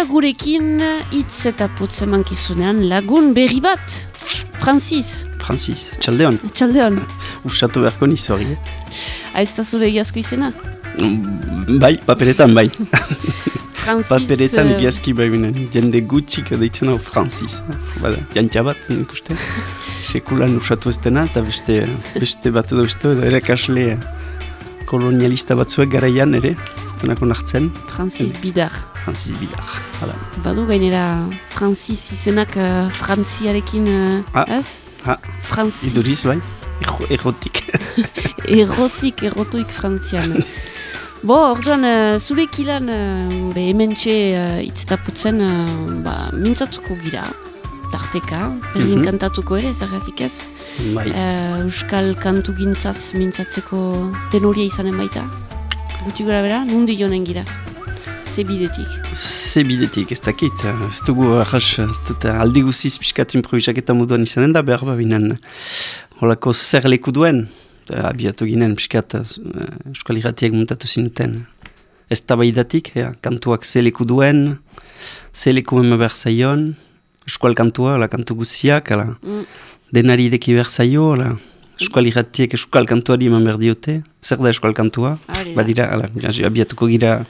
eta gurekin hitz eta putz emankizunean lagun berri bat. Francis. Francis, txaldeon. Txaldeon. Usatu beharko niz hori. eh? Aizta zure egiazko izena? Mm, Bai, paperetan bai. Francis. Paperetan eh, egiazki bai binen. Jende gutxik deitzen hau Francis. Bada, jantia bat, nik uste. Sekulan usatu ez dena, eta beste, beste bat edo beste edo erakasle kolonialista batzuek garaian ere. Zutenako nartzen, Francis Bidar. Francis Bidar. Hala. Badu gainera Francis izenak uh, frantziarekin, uh, Ah. ez? Ah, Francis. iduriz bai, Ero- erotik. Erotik, erotuik frantzian. Bo, orduan, uh, zurek ilan, uh, be, hemen txe uh, itztaputzen, uh, ba, mintzatuko gira, tarteka, berdin Mhm. kantatuko ere, zergatik ez. bai. Uh, Euskal kantu gintzaz mintzatzeko tenoria izanen baita. Guti gora bera, nundi jonen gira. Ze bidetik. Ze bidetik, ez dakit, ez dugu ahas, ez dut aldi guziz piskat improvisaketa moduan izanen da, behar babinen holako zer leku duen, eta abiatu ginen piskat uh, Euskal Iratiek muntatu zinuten. Ez tabaidatik, ea, kantuak ze leku duen, ze leku ema behar zaion, Euskal kantua, ala kantu guziak, ala Mm. denari ideki behar zaio, ala Euskal Iratiek Euskal kantuari eman behar diote, zer da Euskal kantua? Hori da. Badira, ala, abiatuko gira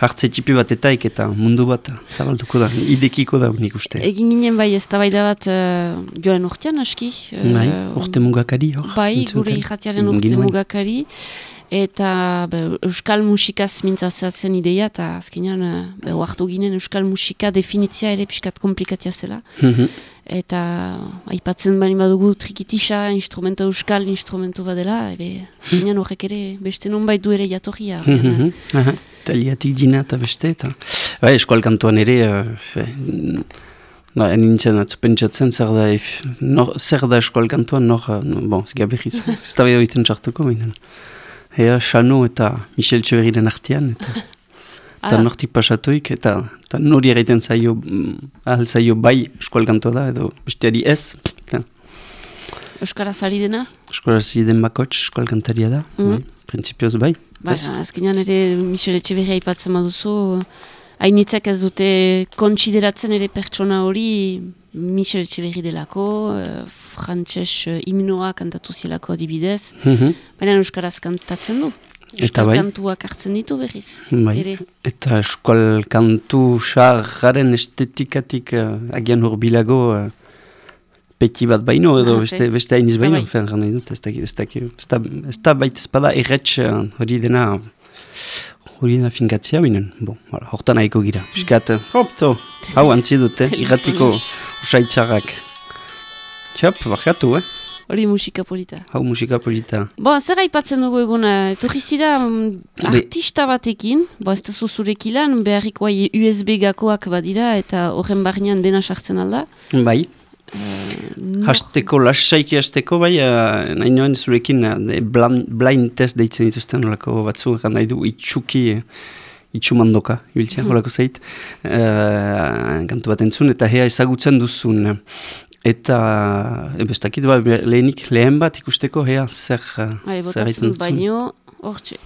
hartze txipi batetaik eta mundu bat zabalduko da, idekiko da nik uste. Egin ginen bai ez bat uh, joan urtean aski. uh, Bai, urte mugakari hor. Bai, gure irratiaren urte Ginuen. mugakari. Eta be, euskal musikaz mintzatzen ideia, eta azkenean uh, be, oartu ginen euskal musika definitzia ere pixkat komplikatia zela. Mhm. Eta aipatzen bani badugu trikitisa, instrumento euskal instrumento badela, ebe, azkenean horrek ere beste nonbait du ere jatorria. ordean, Mhm. Aha, Italiatik dina eta beste eta... Bai, eskual kantuan ere... Uh, No, nintzen atzu pentsatzen zer da, if, nor, zer da eskual kantuan, nor, no, bon, ez gaberriz, ez da behar egiten txartuko, baina. Ea, Xano eta Michel Txeveriren artean, eta, eta Ah. nortik pasatuik, eta, eta nori egiten zaio, mm, ahal zaio bai eskual kantua da, edo besteari ez, Euskaraz ari dena, eskual ziden bakots eskual kantaria da, Mhm. bai, prinsipioz bai. Ba, azkenean ere Michel Etxeberria aipatzen baduzu, hainitzak ez dute kontsideratzen ere pertsona hori Michel Etxeberri delako, frantses uh, himnoa kantatu zielako adibidez, Mhm. baina Euskaraz kantatzen du. Eta Euskal bai. kantuak hartzen ditu berriz. Bai. Ere. Eta eskual kantu xarraren estetikatik uh, agian hurbilago uh, peti bat baino edo Ah, beste, beste hainiz baino, bai. fen nahi dut, ez dakit, ez dakit, ez da, ez da baita espada erretx uh, hori dena, hori dena finkatzea binen, bon, hala, hortan nahiko gira, piskat, hop, to, hau antzi dute, irratiko usaitzarrak. Txap, bakatu, eh? Hori musika polita. Hau musika polita. Bo, zer aipatzen dugu eguna, etorri zira mm, artista batekin, bo ez da zuzurek ilan, beharriko hai USB gakoak badira eta horren barnean dena sartzen alda. Bai, Nor- Hasteko, lasaiki hasteko, bai, uh, nahi noen zurekin uh, blind test deitzen dituzten olako batzu, egan nahi du itxuki, uh, itxumandoka, ibiltzea, Mhm. olako zait, uh, kantu bat entzun, eta hea ezagutzen duzun. Eta, e, bestakit, ba, lehenik, lehen bat ikusteko, hea, zer, Hale, botatzen baino, hortxe.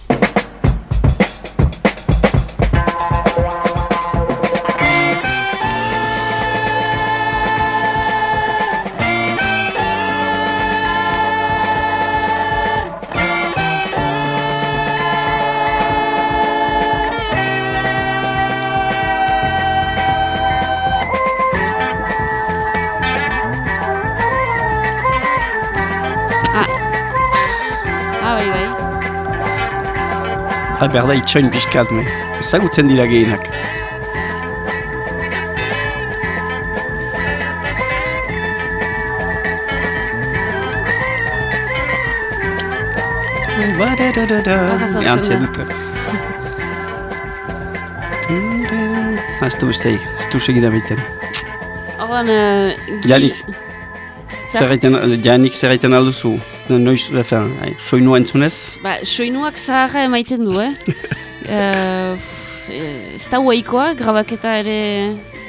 Ah, behar da itxoin pixkat, me. Ezagutzen dira gehienak. Aha, sartzen Antzia da. dute. Ah, Ez du besteik, ez du segida baiten. Ordan, uh, Janik, zer egiten, Janik zer egiten alduzu? Noiz, efen, soinua entzunez? Ba, soinuak zaharra emaiten du, eh? uh, ez da huaikoa, grabaketa ere...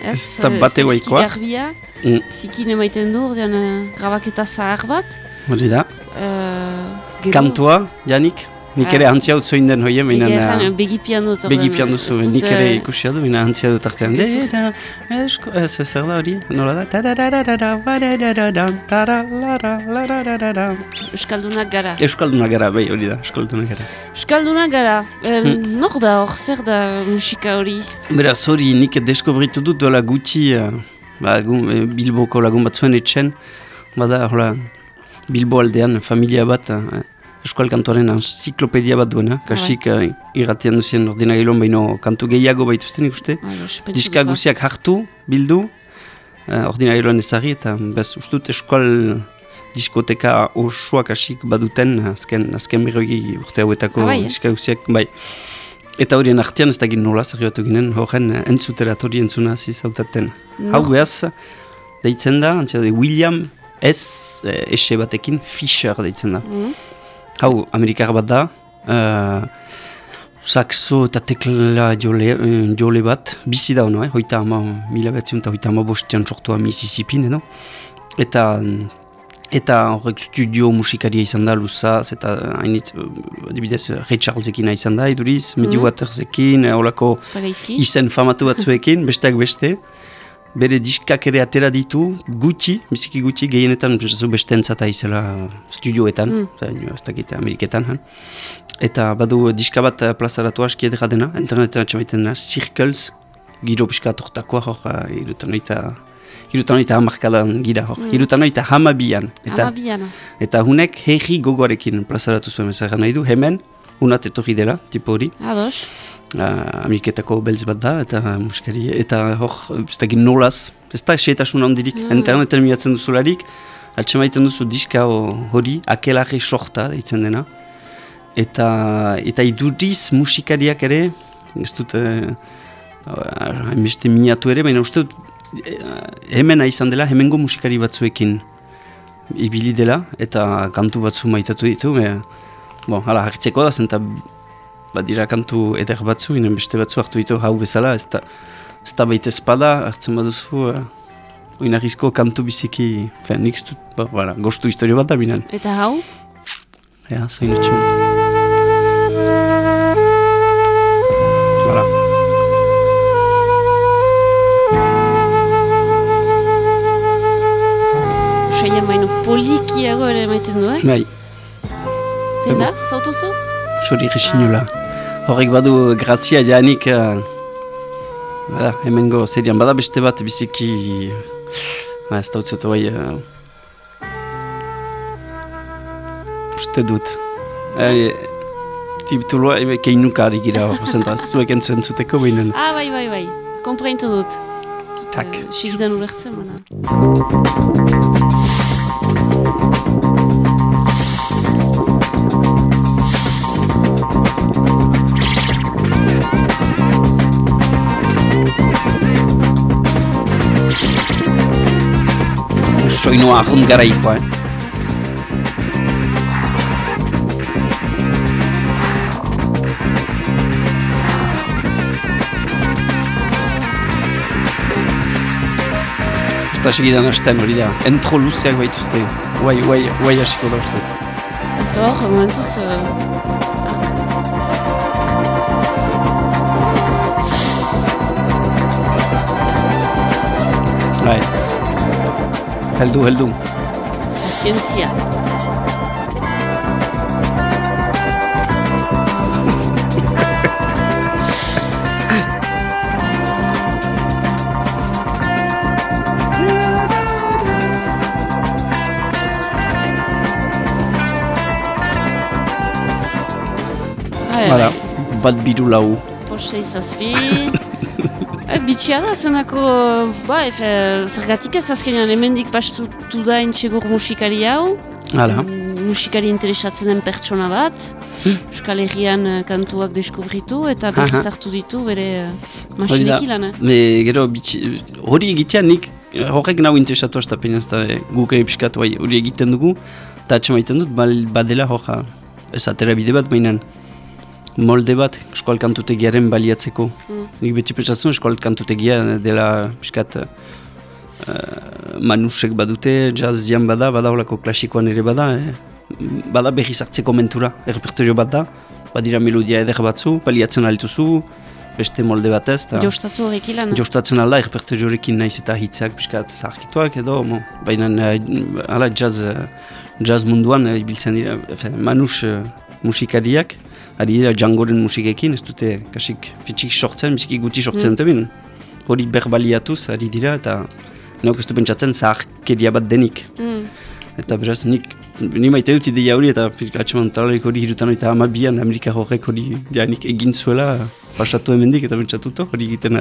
Ez, Ez da bate ez huaikoa. bizki garbia, Mm. zikin emaiten du, ordean uh, grabaketa zahar bat. Hori da. Uh, Kantua, Janik, nik ere Ah. antzia dut zoin den hoie, erran, begipian dut. Begipian duzu, nik ere eh, ikusia du, mina antzia dut artean. ez esko, ez da hori, nola da? Euskaldunak gara. Euskalduna gara, bai, hori da, euskalduna gara. Euskaldunak gara. Hmm. Nor da hor, zer da musika hori? Beraz, hori nik deskobritu dut dola gutxi uh, ba, eh, Bilboko lagun batzuen etxen, bada, hola, Bilbo aldean, familia bat, uh, Euskal Kantoaren ensiklopedia bat duena, kasik uh, irratian duzien ordenagailuan baino kantu gehiago baituzten ikuste. Ados, pentsu Diska guziak hartu, bildu, uh, ordinagailuan ezagri, eta bez, ustut Euskal diskoteka osoak hasik baduten, azken, azken berrogi urte hauetako Ah, bai, eh? diska guziak, bai. Eta horien artean ez da gin nola zerri batu ginen, horren eh, entzuterat hori entzuna hasi zautaten. Hau behaz, deitzen da, antzia William S. Eh, ese batekin Fisher deitzen da. Mhm. Hau, Amerikar bat da, uh, saxo eta tekla jole, eh, jole bat, bizi da hono, eh? hoita ama, mila behatziun eta hoita ama bostean sortua Mississippin, edo? Eta, eta horrek studio musikaria izan da luzaz, eta hainitz, eh, adibidez, Ray Charlesekin izan da, iduriz, Muddy Mhm. Watersekin, eh, holako izen famatu batzuekin, besteak beste, bere diskak ere atera ditu, gutxi, biziki gutxi, gehienetan beste entzata izela studioetan, Mm. ez dakit Ameriketan, han. eta badu diska bat eh, plazaratu aski edera dena, internetan atxamaiten dena, Circles, giro pixka tortakoa hor, eh, irutan oita, irutan oita hamarkadan gira hor, Mm. irutan oita hamabian, eta, Amabiana. eta hunek herri gogoarekin plazaratu zuen mezagan nahi du, hemen, unat etorri dela, tipo hori, Ados. uh, Ameriketako beltz bat da, eta musikari, eta hor, ez da nolaz, ez da xeetasun handirik, Mm. interneten miratzen duzularik, altxe maiten duzu diska ho- hori, akelarri sorta deitzen dena, eta, eta iduriz musikariak ere, ez dut, eh, hainbeste miatu ere, baina uste dut, eh, hemen izan dela, hemengo musikari batzuekin ibili dela, eta kantu batzu maitatu ditu, me, bon, hala, hartzeko da, zenta badira kantu eder batzu, inen beste batzu hartu ditu hau bezala, ez da, ez da baita espada, hartzen baduzu, uh, oinarrizko kantu biziki, fe, nik ez dut, ba, bara, gostu historio bat da binen. Eta hau? Ja, zain. Voilà. Usaian baino polikiago ere maiten du, eh? Bai, Zein da? Zautuzu? sori resinula. Horrek badu grazia janik, uh, bada, hemengo serian, bada beste bat biziki, ba, ez da utzetu bai, uh, uste dut. Eh, titulua, ebe, keinukari gira hor, zenta, zuek entzen zuteko behinen. Ah, bai, bai, bai. Kompreintu dut. Tak. Eh, Sigidan ulertzen, mana. Soinua ahont garaikoa, eh? Ez da segidan hasten hori da, entro luzeak baituzte, guai, guai, guai hasiko da uste. Ez hor, momentuz... eh, Heldu, heldu. Zientzia. Bai, Bada, bai. bat biru lau. Posei zazpi... Eh, bitxia da, zenako, ba, efe, zergatik ez azkenean hemendik pastutu da intxegur musikari hau, Hala, Mm, musikari interesatzen den pertsona bat, Euskal Herrian eh, kantuak deskubritu eta berriz hartu ditu bere uh, hori da. masinekin lan. eh? Me, gero, bitxi, hori egitea nik, eh, horrek nau interesatu hasta pena ez da, eh, guk ere bai, hori egiten dugu, eta atxe maiten dut, badela horra, ez atera bide bat, mainan, molde bat, eskual kantutegiaren baliatzeko. Mm. Nik beti pentsatzen eskual kantutegia dela pixkat, uh, manusek badute, jazzian bada, bada holako klasikoan ere bada, eh? bada berriz hartzeko mentura, errepertorio bat da, badira melodia eder batzu, baliatzen alituzu, beste molde batez, eta Jostatzu horrek ilan. jostatzen alda, errepertoriorekin naiz eta hitzak piskat zarkituak edo, mo, baina eh, hala jazz, eh, jazz munduan eh, ibiltzen dira, efe, manus eh, musikariak, ari dira jangoren musikekin, ez dute kasik fitxik sortzen, biziki guti sortzen Mm. dute bin. Hori berbaliatuz ari dira, eta neok ez du pentsatzen zaharkeria bat denik. Mm. Eta beraz, nik, ni maite dut ideia hori, eta atxeman talarik hori hirutan eta amabian Amerika horrek hori ja, nik egin zuela, pasatu hemendik eta pentsatuto, hori egiten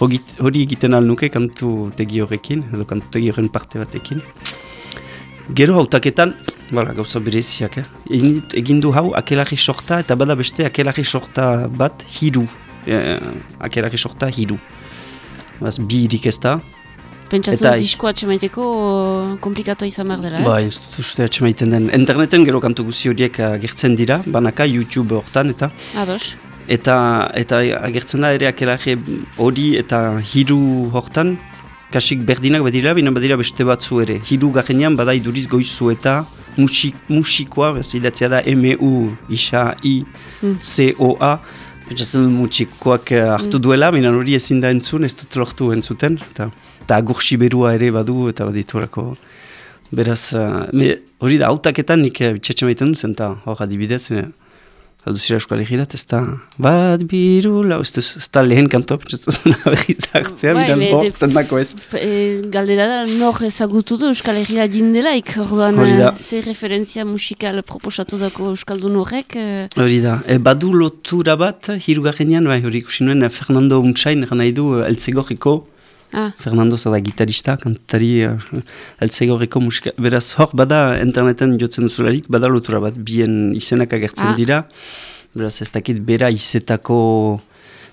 hori, egiten al nuke kantu tegi horrekin, edo kantu tegi horren parte batekin. Gero hautaketan, bala, gauza bereziak, eh? egin, egin du hau akelarri sorta eta bada beste akelarri sorta bat hiru. Eh, akelarri sorta hiru. Baz, bi irik ez da, Pentsatzen Eta- diskoa atxemaiteko komplikatua izan behar dela, ez? Bai, ez dut uste atxemaiten den. Interneten gero kantu guzi horiek agertzen dira, banaka YouTube hortan eta Ados. eta eta agertzen da ere akelare hori eta hiru hortan kasik berdinak badira, bina badira beste batzu ere. Hiru garenean bada iduriz goizu eta musik, musikoa, ez idatzea da M-U, isa, I, Mm. C-O-A, Pentsatzen dut musikoak eh, hartu duela, bina hori ezin da entzun, ez dut lortu entzuten, eta, eta agursi berua ere badu, eta baditurako Beraz, me, hori da, hautaketan nik bitxetxe maiten duzen, eta hor adibidez, alduzira euskal egirat, ez da, bat biru, lau, ez, ez da lehen kantoa, pentsatzen berriz hartzea, Bai, bidan, be- bo, de- zendako ez. E, galdera da, nor ezagutu du Euskal Herria jindelaik, orduan eh, ze referentzia musikal proposatu dako Euskaldun horrek. eh, Hori da, e, badu lotura bat, hirugarrenean, bai, hori ikusi nuen, Fernando Untsain, eran nahi du, Eltzegorriko, ah, Fernando zada gitarista, kantari uh, Eltzegorriko musika, beraz hor bada interneten jotzen duzularik, bada lotura bat, bien izenak agertzen Ah. dira, beraz ez dakit bera izetako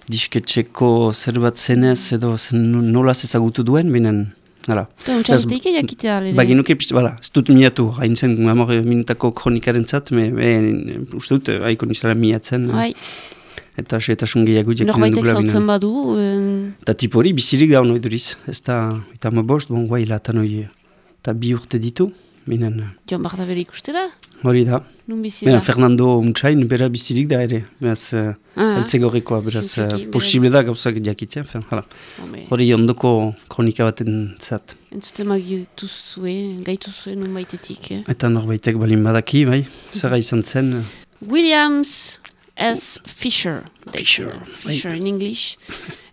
disketxeko zer bat zenez, edo zen nolaz ezagutu duen, binen, hala. eta untxaiteik jakitea alere. Baginuke, pist- bala, ez dut miatu, hain zen, amor minutako kronikaren zat, me, me, uste dut, haiko nizela miatzen, Bai, eta setasun gehiago norbaitek dugula binen. zautzen badu, eh, Eta tipo hori bizirik da honoi duriz. Ez da, eta ma bost, bon, guai, latan hoi, eta bi urte ditu, binen, joan behar da bere ikustera, hori da. nun bizi da. Fernando Untsain, bera bizirik da ere, beraz, Ah, eltzegorrekoa, beraz, posible da gauzak jakitzen, Hori ondoko kronika baten zat. entzute magitu zuen, gaitu zuen nun baitetik. Eh? Eta norbaitek balin badaki, bai, zerra izan zen, Williams S. Fisher. Fisher, da. Fisher in English.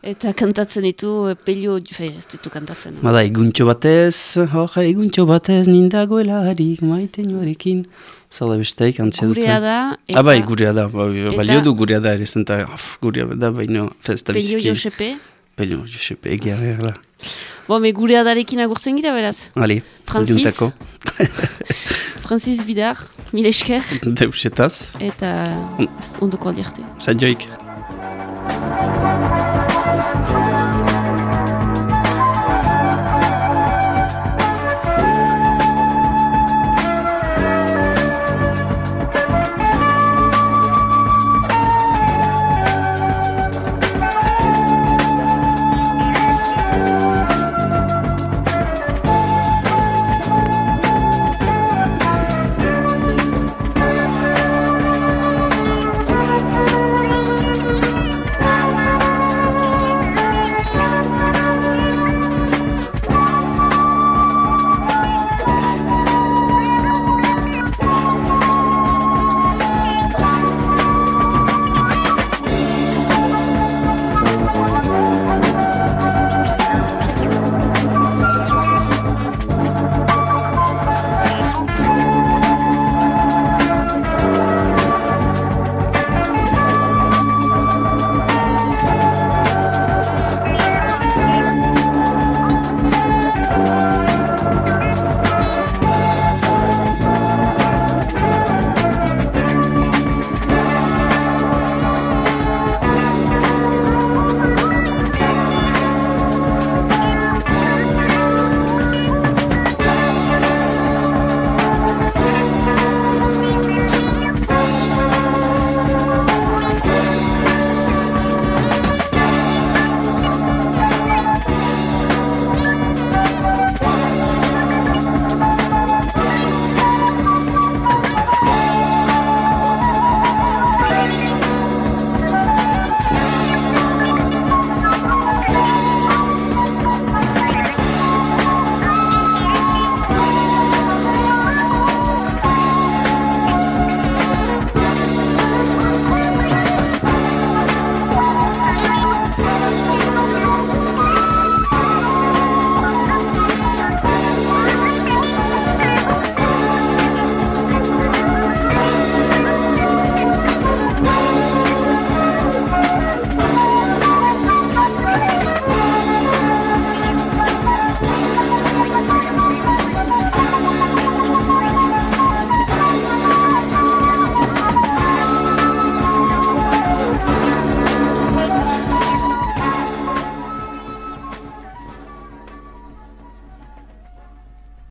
Eta kantatzen ditu, eh, pelio, fe, ez ditu kantatzen. bada, eguntxo batez, hor, eguntxo batez, nindagoelarik, maite noarekin, zala besteik, antzia dut. Gurea da, eta Ah, bai, gurea da, bai, Eta- balio du gurea da ere, zenta, gurea da, baina, festa pelio biziki. Josepe. Pelio Josepe, egia, hala. Bo, me gurea darekin agurtzen gira, beraz. Ali, Francis. Francis Bidar, mil esker, deusetaz, eta ondoko aldiarte. saioik.